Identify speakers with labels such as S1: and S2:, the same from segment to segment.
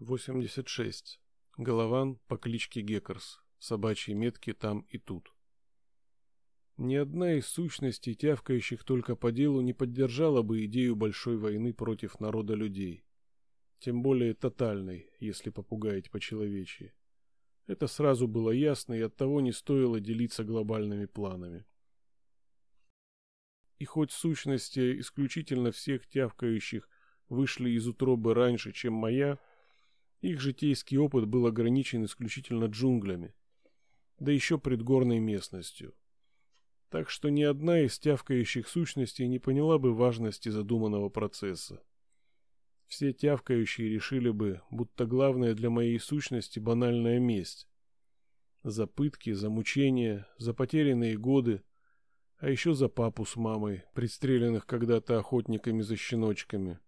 S1: 86. Голован по кличке Геккерс. Собачьи метки там и тут. Ни одна из сущностей, тявкающих только по делу, не поддержала бы идею большой войны против народа людей. Тем более тотальной, если попугаять по-человечьи. Это сразу было ясно, и оттого не стоило делиться глобальными планами. И хоть сущности исключительно всех тявкающих вышли из утробы раньше, чем моя, их житейский опыт был ограничен исключительно джунглями, да еще предгорной местностью. Так что ни одна из тявкающих сущностей не поняла бы важности задуманного процесса. Все тявкающие решили бы, будто главное для моей сущности банальная месть. За пытки, за мучения, за потерянные годы, а еще за папу с мамой, пристреленных когда-то охотниками за щеночками.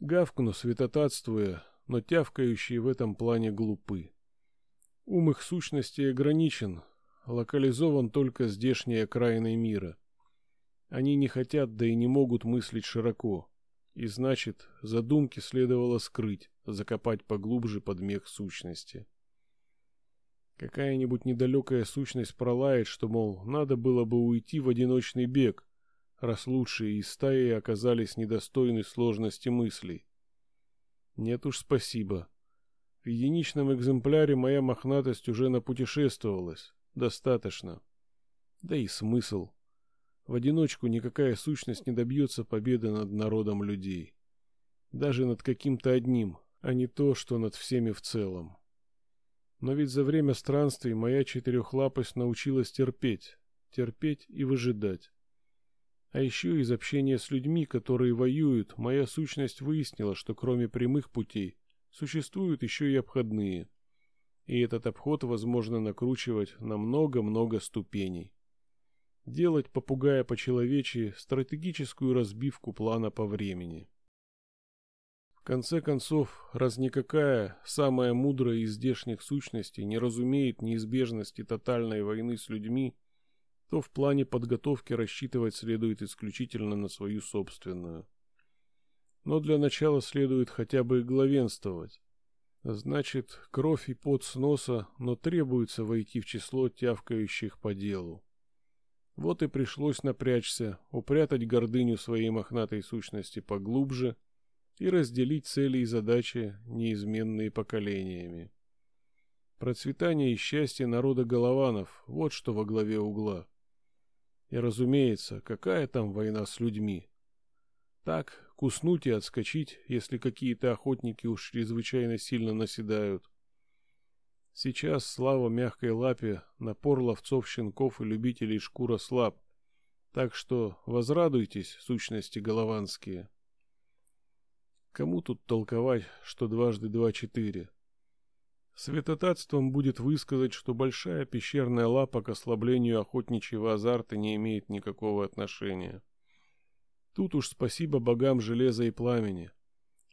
S1: Гавкну, святотатствуя, но тявкающие в этом плане глупы. Ум их сущности ограничен, локализован только здешней окраиной мира. Они не хотят, да и не могут мыслить широко. И значит, задумки следовало скрыть, закопать поглубже под мех сущности. Какая-нибудь недалекая сущность пролает, что, мол, надо было бы уйти в одиночный бег, раз лучшие из стаи оказались недостойны сложности мыслей. Нет уж, спасибо. В единичном экземпляре моя мохнатость уже напутешествовалась. Достаточно. Да и смысл. В одиночку никакая сущность не добьется победы над народом людей. Даже над каким-то одним, а не то, что над всеми в целом. Но ведь за время странствий моя четырехлапость научилась терпеть, терпеть и выжидать. А еще из общения с людьми, которые воюют, моя сущность выяснила, что кроме прямых путей существуют еще и обходные. И этот обход возможно накручивать на много-много ступеней. Делать попугая по-человечьи стратегическую разбивку плана по времени. В конце концов, раз никакая самая мудрая из здешних сущностей не разумеет неизбежности тотальной войны с людьми, то в плане подготовки рассчитывать следует исключительно на свою собственную. Но для начала следует хотя бы главенствовать. Значит, кровь и пот с носа, но требуется войти в число тявкающих по делу. Вот и пришлось напрячься, упрятать гордыню своей мохнатой сущности поглубже и разделить цели и задачи, неизменные поколениями. Процветание и счастье народа голованов – вот что во главе угла. И, разумеется, какая там война с людьми? Так, куснуть и отскочить, если какие-то охотники уж чрезвычайно сильно наседают. Сейчас слава мягкой лапе, напор ловцов щенков и любителей шкура слаб. Так что возрадуйтесь, сущности голованские. Кому тут толковать, что дважды два четыре? Святотатством будет высказать, что большая пещерная лапа к ослаблению охотничьего азарта не имеет никакого отношения. Тут уж спасибо богам железа и пламени.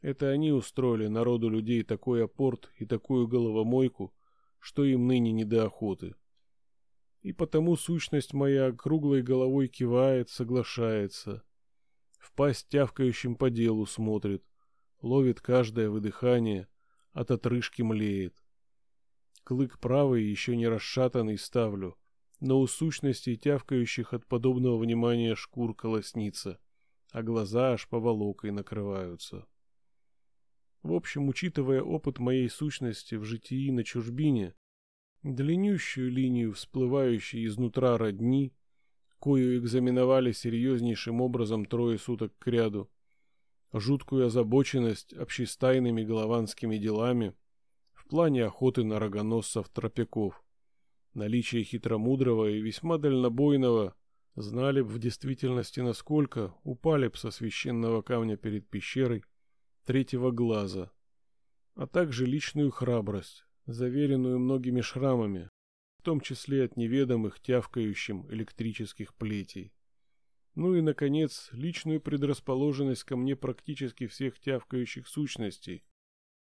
S1: Это они устроили народу людей такой апорт и такую головомойку, что им ныне не до охоты. И потому сущность моя круглой головой кивает, соглашается. В пасть тявкающим по делу смотрит, ловит каждое выдыхание, от отрыжки млеет. Клык правый, еще не расшатанный, ставлю, но у сущностей, тявкающих от подобного внимания, шкур колоснится, а глаза аж поволокой накрываются. В общем, учитывая опыт моей сущности в житии на чужбине, длиннющую линию, всплывающей изнутра родни, кою экзаменовали серьезнейшим образом трое суток кряду, жуткую озабоченность общестайными голованскими делами — плане охоты на рогоносцев-тропяков. Наличие хитромудрого и весьма дальнобойного знали б в действительности насколько упали б со священного камня перед пещерой третьего глаза, а также личную храбрость, заверенную многими шрамами, в том числе от неведомых тявкающим электрических плетей. Ну и, наконец, личную предрасположенность ко мне практически всех тявкающих сущностей,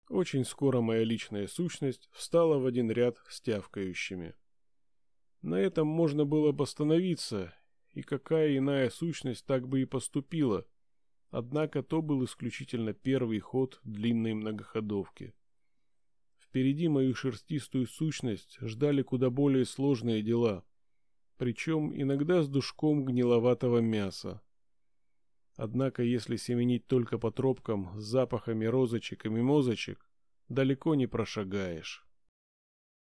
S1: очень скоро моя личная сущность встала в один ряд с тявкающими. На этом можно было бы остановиться, и какая иная сущность так бы и поступила, Однако то был исключительно первый ход длинной многоходовки. Впереди мою шерстистую сущность ждали куда более сложные дела, причем иногда с душком гниловатого мяса. Однако, если семенить только по тропкам с запахами розочек и мимозочек, далеко не прошагаешь.